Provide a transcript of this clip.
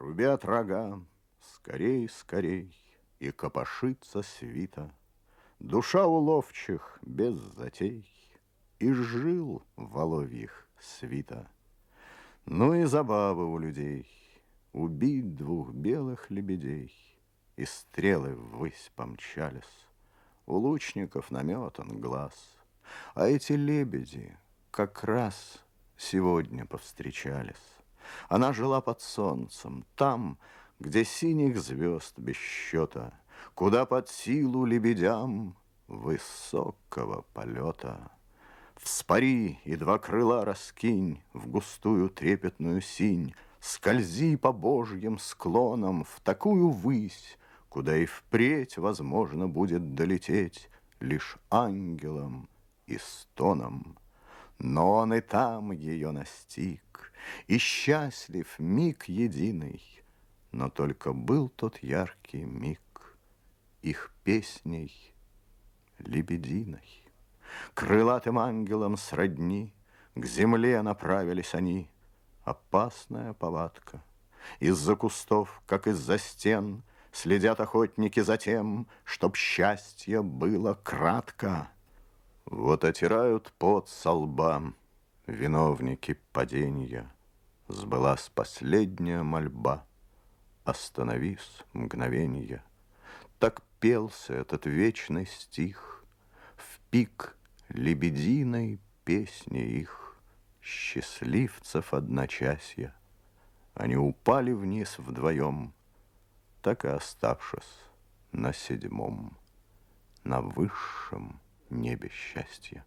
Трубят рога, скорей, скорей, И копошится свита. Душа у ловчих без затей, И жил воловьих свита. Ну и забавы у людей Убить двух белых лебедей, И стрелы ввысь помчались. У лучников наметан глаз, А эти лебеди как раз сегодня повстречались. Она жила под солнцем, там, где синих звезд без счета, Куда под силу лебедям высокого полета. Вспари и два крыла раскинь в густую трепетную синь, Скользи по божьим склонам в такую высь, Куда и впредь возможно будет долететь Лишь ангелом и стоном. Но он и там ее настиг, И счастлив миг единый, Но только был тот яркий миг Их песней лебединой. Крылатым ангелом сродни К земле направились они. Опасная повадка. Из-за кустов, как из-за стен, Следят охотники за тем, Чтоб счастье было кратко. Вот отирают пот со лба Виновники падения. Сбылась последняя мольба. Остановись мгновенье. Так пелся этот вечный стих В пик лебединой песни их, Счастливцев одночасья. Они упали вниз вдвоем, Так и оставшись на седьмом, На высшем небе счастья.